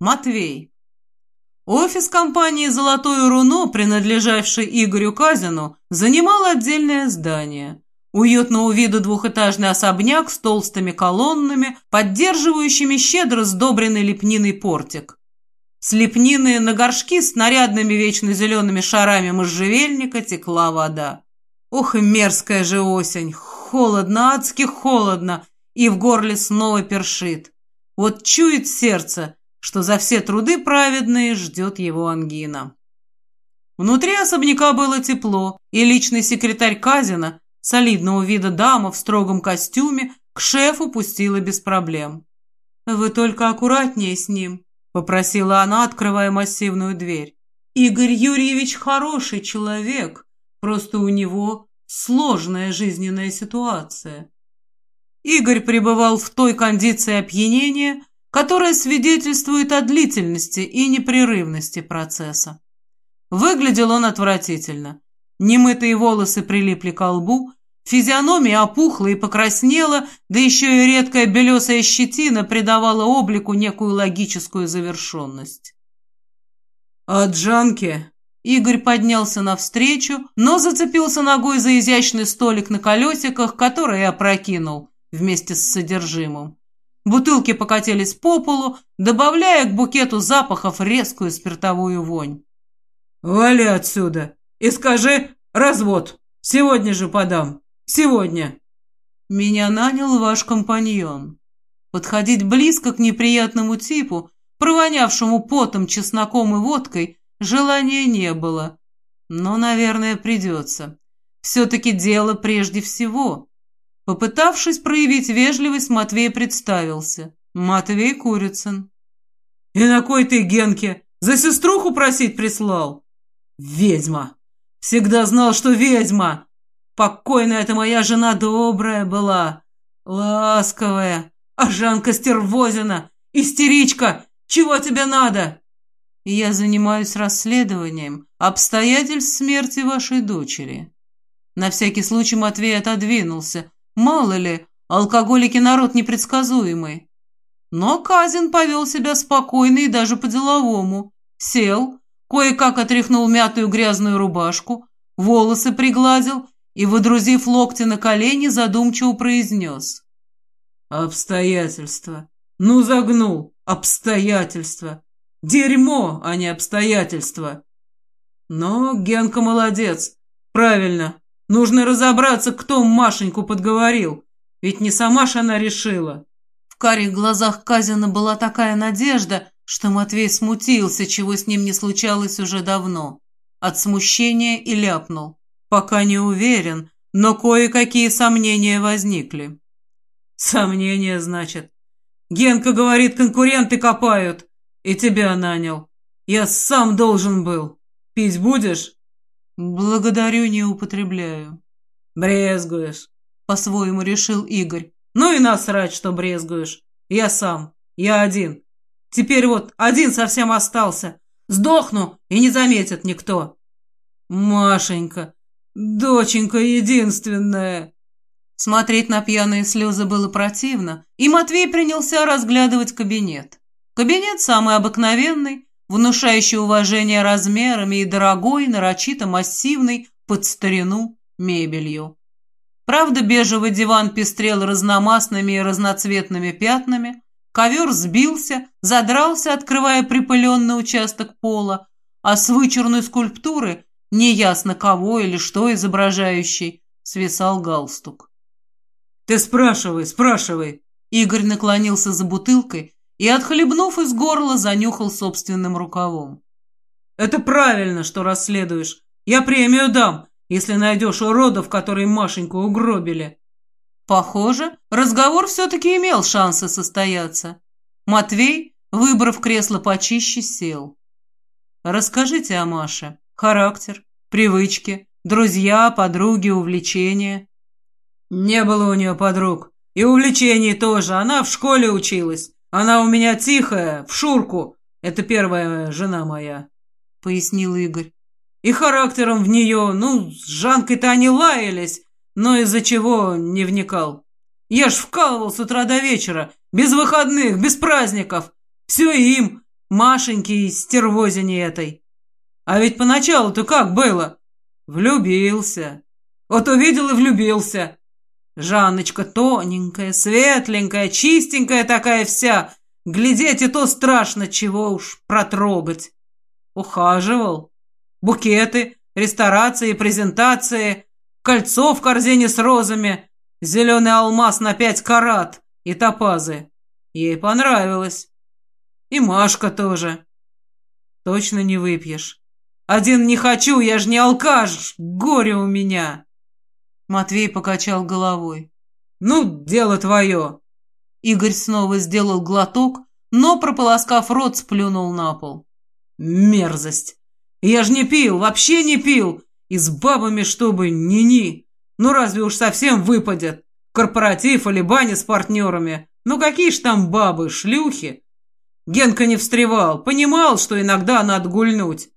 Матвей. Офис компании «Золотое руно», принадлежавший Игорю Казину, занимал отдельное здание. Уютного вида двухэтажный особняк с толстыми колоннами, поддерживающими щедро сдобренный лепниной портик. С лепнины на горшки с нарядными вечно зелеными шарами можжевельника текла вода. Ох и мерзкая же осень! Холодно, адски холодно, и в горле снова першит. Вот чует сердце, что за все труды праведные ждет его ангина. Внутри особняка было тепло, и личный секретарь Казина, солидного вида дама в строгом костюме, к шефу пустила без проблем. «Вы только аккуратнее с ним», — попросила она, открывая массивную дверь. «Игорь Юрьевич хороший человек, просто у него сложная жизненная ситуация». Игорь пребывал в той кондиции опьянения, которая свидетельствует о длительности и непрерывности процесса. Выглядел он отвратительно. Немытые волосы прилипли к лбу, физиономия опухла и покраснела, да еще и редкая белесая щетина придавала облику некую логическую завершенность. «От Джанки!» Игорь поднялся навстречу, но зацепился ногой за изящный столик на колесиках, который опрокинул вместе с содержимым. Бутылки покатились по полу, добавляя к букету запахов резкую спиртовую вонь. «Вали отсюда и скажи развод. Сегодня же подам. Сегодня». «Меня нанял ваш компаньон. Подходить близко к неприятному типу, провонявшему потом, чесноком и водкой, желания не было. Но, наверное, придется. Все-таки дело прежде всего. Попытавшись проявить вежливость, Матвей представился. Матвей Курицын. «И на кой ты, Генке, за сеструху просить прислал?» «Ведьма! Всегда знал, что ведьма! Покойная эта моя жена добрая была, ласковая, а Жанка стервозина, истеричка! Чего тебе надо?» «Я занимаюсь расследованием обстоятельств смерти вашей дочери». На всякий случай Матвей отодвинулся, Мало ли, алкоголики народ непредсказуемый. Но Казин повел себя спокойно и даже по-деловому. Сел, кое-как отряхнул мятую грязную рубашку, волосы пригладил и, выдрузив локти на колени, задумчиво произнес. «Обстоятельства. Ну, загнул. Обстоятельства. Дерьмо, а не обстоятельства. Но Генка молодец. Правильно. Нужно разобраться, кто Машеньку подговорил. Ведь не сама ж она решила. В карих глазах Казина была такая надежда, что Матвей смутился, чего с ним не случалось уже давно. От смущения и ляпнул. Пока не уверен, но кое-какие сомнения возникли. Сомнения, значит. Генка говорит, конкуренты копают. И тебя нанял. Я сам должен был. Пить будешь? «Благодарю, не употребляю». «Брезгуешь», — по-своему решил Игорь. «Ну и насрать, что брезгуешь. Я сам, я один. Теперь вот один совсем остался. Сдохну, и не заметит никто». «Машенька, доченька единственная». Смотреть на пьяные слезы было противно, и Матвей принялся разглядывать кабинет. Кабинет самый обыкновенный, внушающий уважение размерами и дорогой, нарочито массивной, под старину, мебелью. Правда, бежевый диван пестрел разномастными и разноцветными пятнами, ковер сбился, задрался, открывая припыленный участок пола, а с вычурной скульптуры, неясно кого или что изображающий, свисал галстук. «Ты спрашивай, спрашивай!» Игорь наклонился за бутылкой, и, отхлебнув из горла, занюхал собственным рукавом. «Это правильно, что расследуешь. Я премию дам, если найдешь уродов, которые Машеньку угробили». Похоже, разговор все-таки имел шансы состояться. Матвей, выбрав кресло почище, сел. «Расскажите о Маше. Характер, привычки, друзья, подруги, увлечения». «Не было у нее подруг. И увлечений тоже. Она в школе училась. Она у меня тихая, в Шурку. Это первая жена моя», — пояснил Игорь. «И характером в нее, ну, с Жанкой-то они лаялись, но из-за чего не вникал. Я ж вкалывал с утра до вечера, без выходных, без праздников. Все им, Машеньки стервозине этой. А ведь поначалу-то как было? Влюбился. Вот увидел и влюбился. Жанночка тоненькая, светленькая, чистенькая такая вся. Глядеть и то страшно, чего уж протрогать. Ухаживал. Букеты, ресторации, презентации, кольцо в корзине с розами, зеленый алмаз на пять карат и топазы. Ей понравилось. И Машка тоже. Точно не выпьешь. Один не хочу, я ж не алкаш, горе у меня. Матвей покачал головой. Ну, дело твое. Игорь снова сделал глоток, но, прополоскав рот, сплюнул на пол. Мерзость. Я ж не пил, вообще не пил. И с бабами, чтобы ни-ни. Ну разве уж совсем выпадет? Корпоратив или баня с партнерами. Ну какие ж там бабы, шлюхи? Генка не встревал, понимал, что иногда надо гульнуть.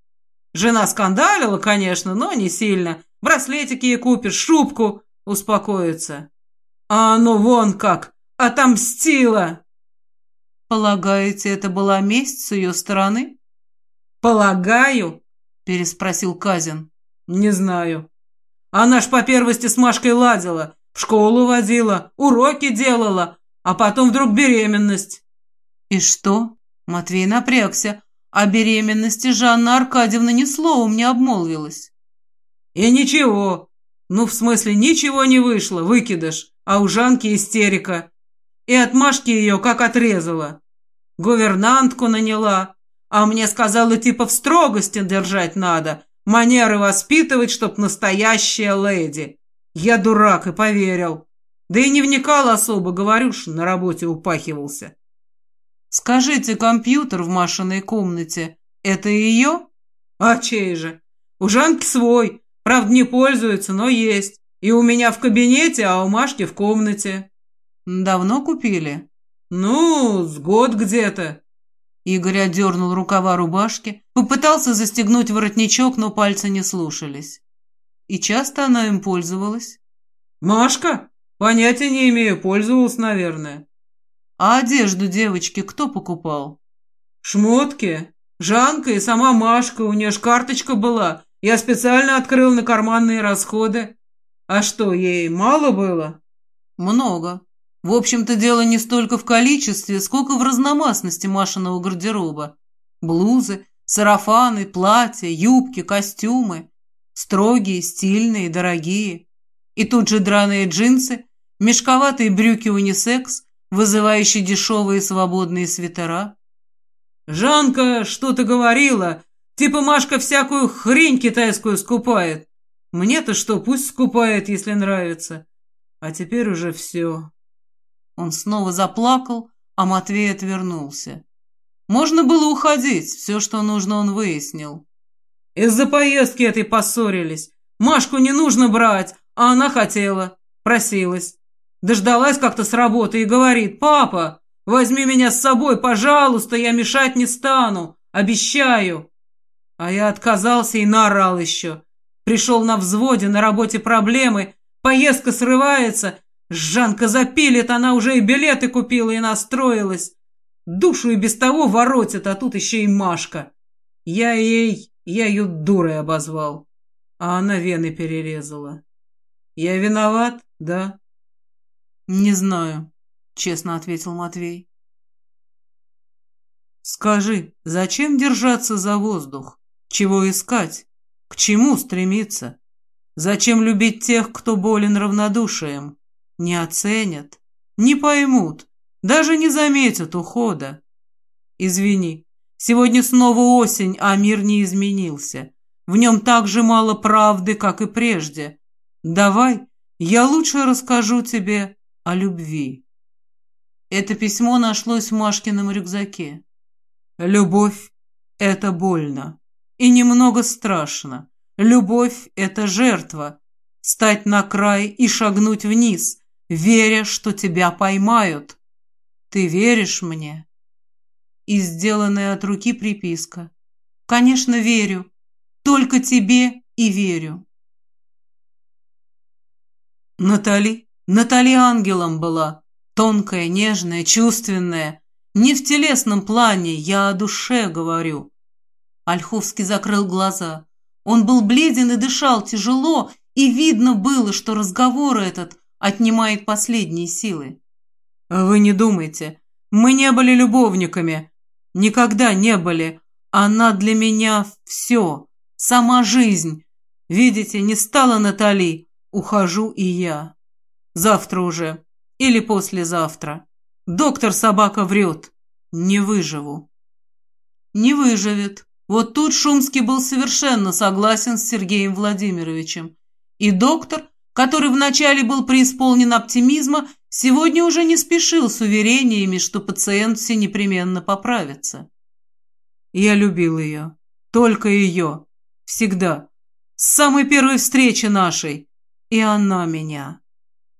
Жена скандалила, конечно, но не сильно. Браслетики ей купишь, шубку, успокоится. А ну вон как, отомстила. Полагаете, это была месть с ее стороны? Полагаю, переспросил Казин. Не знаю. Она ж по первости с Машкой ладила, в школу водила, уроки делала, а потом вдруг беременность. И что? Матвей напрягся. О беременности Жанна Аркадьевна ни словом не обмолвилась. И ничего. Ну, в смысле, ничего не вышло, выкидыш. А у Жанки истерика. И от Машки ее как отрезала. Гувернантку наняла. А мне сказала, типа, в строгости держать надо. Манеры воспитывать, чтоб настоящая леди. Я дурак и поверил. Да и не вникал особо, говорю ж, на работе упахивался. «Скажите, компьютер в Машиной комнате – это ее?» «А чей же? У Жанки свой. Правда, не пользуется, но есть. И у меня в кабинете, а у Машки в комнате». «Давно купили?» «Ну, с год где-то». Игорь отдернул рукава рубашки, попытался застегнуть воротничок, но пальцы не слушались. И часто она им пользовалась? «Машка? Понятия не имею, пользовалась, наверное». А одежду девочки кто покупал? Шмотки. Жанка и сама Машка, у нее ж карточка была. Я специально открыл на карманные расходы. А что, ей мало было? Много. В общем-то, дело не столько в количестве, сколько в разномастности Машиного гардероба. Блузы, сарафаны, платья, юбки, костюмы. Строгие, стильные, дорогие. И тут же драные джинсы, мешковатые брюки унисекс, вызывающий дешевые свободные свитера. «Жанка что-то говорила, типа Машка всякую хрень китайскую скупает. Мне-то что, пусть скупает, если нравится. А теперь уже все». Он снова заплакал, а Матвей отвернулся. Можно было уходить, все, что нужно, он выяснил. Из-за поездки этой поссорились. Машку не нужно брать, а она хотела, просилась. Дождалась как-то с работы и говорит, «Папа, возьми меня с собой, пожалуйста, я мешать не стану, обещаю». А я отказался и наорал еще. Пришел на взводе, на работе проблемы, поездка срывается, Жанка запилит, она уже и билеты купила и настроилась. Душу и без того воротит, а тут еще и Машка. Я ей, я ее дурой обозвал, а она вены перерезала. Я виноват, да? «Не знаю», — честно ответил Матвей. «Скажи, зачем держаться за воздух? Чего искать? К чему стремиться? Зачем любить тех, кто болен равнодушием? Не оценят, не поймут, даже не заметят ухода. Извини, сегодня снова осень, а мир не изменился. В нем так же мало правды, как и прежде. Давай, я лучше расскажу тебе о любви. Это письмо нашлось в Машкином рюкзаке. Любовь — это больно и немного страшно. Любовь — это жертва. Стать на край и шагнуть вниз, веря, что тебя поймают. Ты веришь мне? И сделанная от руки приписка. Конечно, верю. Только тебе и верю. Натали Натали ангелом была, тонкая, нежная, чувственная. Не в телесном плане, я о душе говорю. Ольховский закрыл глаза. Он был бледен и дышал тяжело, и видно было, что разговор этот отнимает последние силы. «Вы не думайте, мы не были любовниками, никогда не были. Она для меня все, сама жизнь. Видите, не стала Натали, ухожу и я. Завтра уже или послезавтра. Доктор собака врет, не выживу». «Не выживет», вот тут Шумский был совершенно согласен с Сергеем Владимировичем. И доктор, который вначале был преисполнен оптимизма, сегодня уже не спешил с уверениями, что пациент все непременно поправится. Я любил ее. Только ее. Всегда. С самой первой встречи нашей. И она меня.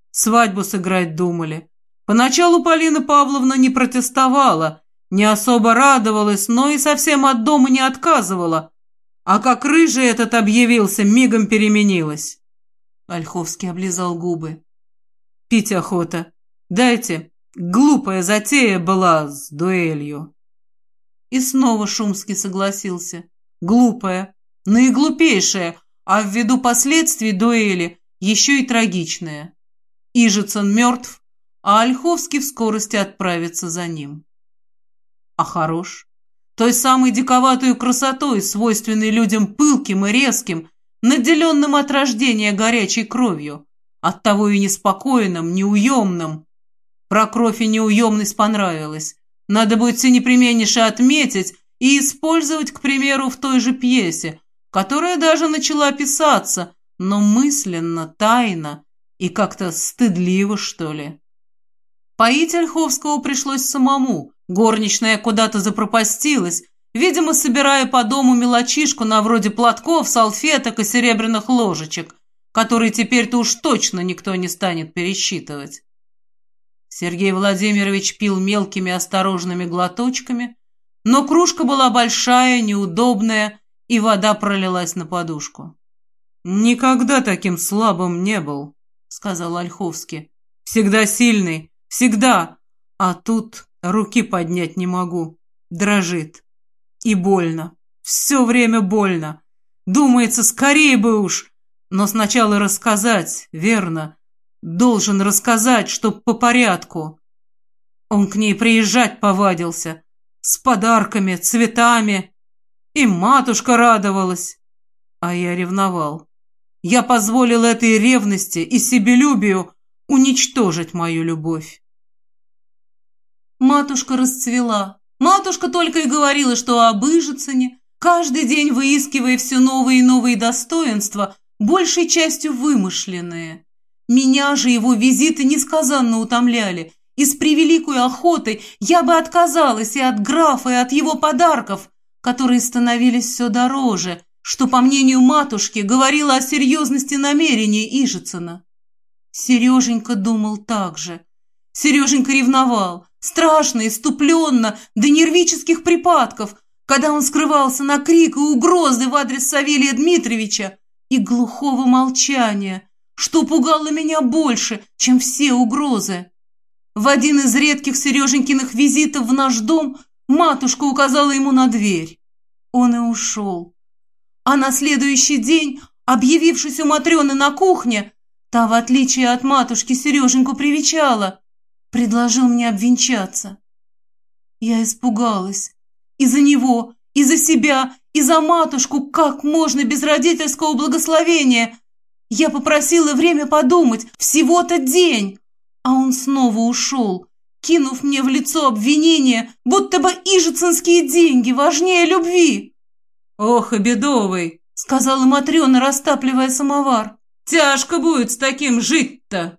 Свадьбу сыграть думали. Поначалу Полина Павловна не протестовала, не особо радовалась, но и совсем от дома не отказывала. А как рыжий этот объявился, мигом переменилась. Ольховский облизал губы. Пить охота. Дайте. Глупая затея была с дуэлью. И снова Шумский согласился. Глупая, наиглупейшая, а ввиду последствий дуэли еще и трагичная. Ижицын мертв, а Ольховский в скорости отправится за ним а хорош. Той самой диковатой красотой, свойственной людям пылким и резким, наделенным от рождения горячей кровью, оттого и неспокойным, неуемным. Про кровь и неуемность понравилось. Надо будет все непременнейше отметить и использовать, к примеру, в той же пьесе, которая даже начала писаться, но мысленно, тайно и как-то стыдливо, что ли. Поить Ольховского пришлось самому, Горничная куда-то запропастилась, видимо, собирая по дому мелочишку на вроде платков, салфеток и серебряных ложечек, которые теперь-то уж точно никто не станет пересчитывать. Сергей Владимирович пил мелкими осторожными глоточками, но кружка была большая, неудобная, и вода пролилась на подушку. «Никогда таким слабым не был», — сказал Ольховский. «Всегда сильный, всегда, а тут Руки поднять не могу. Дрожит. И больно. Все время больно. Думается, скорее бы уж. Но сначала рассказать, верно. Должен рассказать, чтоб по порядку. Он к ней приезжать повадился. С подарками, цветами. И матушка радовалась. А я ревновал. Я позволил этой ревности и себелюбию уничтожить мою любовь. Матушка расцвела. Матушка только и говорила, что об Ижицыне, каждый день выискивая все новые и новые достоинства, большей частью вымышленные. Меня же его визиты несказанно утомляли, и с превеликой охотой я бы отказалась и от графа, и от его подарков, которые становились все дороже, что, по мнению матушки, говорило о серьезности намерений Ижицына. Сереженька думал так же. Сереженька ревновал, страшно, иступленно, до нервических припадков, когда он скрывался на крик и угрозы в адрес Савелия Дмитриевича и глухого молчания, что пугало меня больше, чем все угрозы. В один из редких Сереженькиных визитов в наш дом матушка указала ему на дверь. Он и ушел. А на следующий день, объявившись у Матрены на кухне, та, в отличие от матушки, Сереженьку привечала – предложил мне обвенчаться. Я испугалась. И за него, и за себя, и за матушку, как можно без родительского благословения. Я попросила время подумать, всего-то день. А он снова ушел, кинув мне в лицо обвинение, будто бы ижицинские деньги важнее любви. «Ох, и бедовый!» — сказала Матрена, растапливая самовар. «Тяжко будет с таким жить-то!»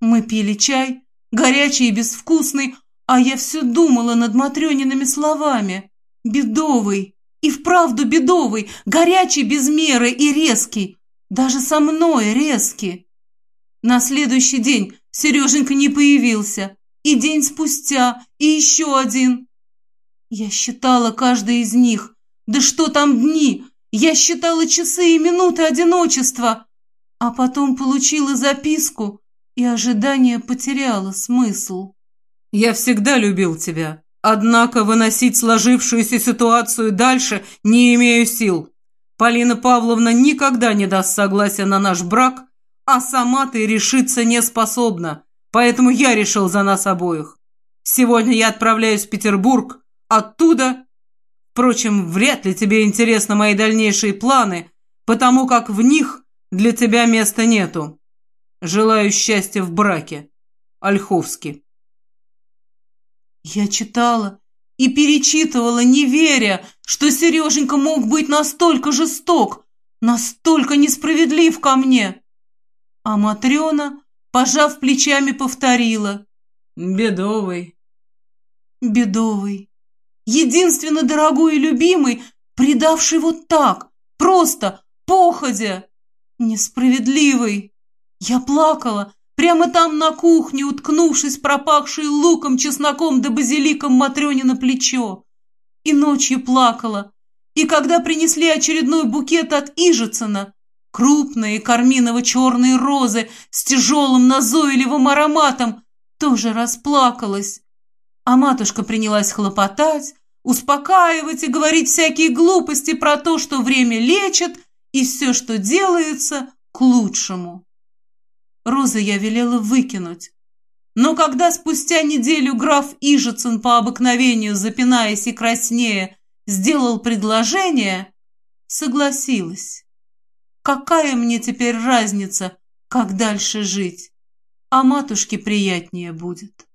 Мы пили чай, горячий и безвкусный, а я все думала над Матрениными словами. Бедовый, и вправду бедовый, горячий без меры и резкий, даже со мной резкий. На следующий день Сереженька не появился, и день спустя, и еще один. Я считала каждый из них, да что там дни, я считала часы и минуты одиночества, а потом получила записку, и ожидание потеряло смысл. Я всегда любил тебя, однако выносить сложившуюся ситуацию дальше не имею сил. Полина Павловна никогда не даст согласия на наш брак, а сама ты решиться не способна, поэтому я решил за нас обоих. Сегодня я отправляюсь в Петербург, оттуда... Впрочем, вряд ли тебе интересны мои дальнейшие планы, потому как в них для тебя места нету. Желаю счастья в браке. Ольховский. Я читала и перечитывала, не веря, что Сереженька мог быть настолько жесток, настолько несправедлив ко мне. А Матрена, пожав плечами, повторила. Бедовый. Бедовый. Единственно дорогой и любимый, предавший вот так, просто, походя. Несправедливый. Я плакала, прямо там на кухне, уткнувшись пропахшей луком, чесноком да базиликом Матрёне на плечо. И ночью плакала. И когда принесли очередной букет от Ижицына, крупные карминово-черные розы с тяжелым назойливым ароматом, тоже расплакалась. А матушка принялась хлопотать, успокаивать и говорить всякие глупости про то, что время лечит и все, что делается, к лучшему. Розы я велела выкинуть. Но когда спустя неделю граф Ижицын по обыкновению, запинаясь и краснея, сделал предложение, согласилась. Какая мне теперь разница, как дальше жить? А матушке приятнее будет.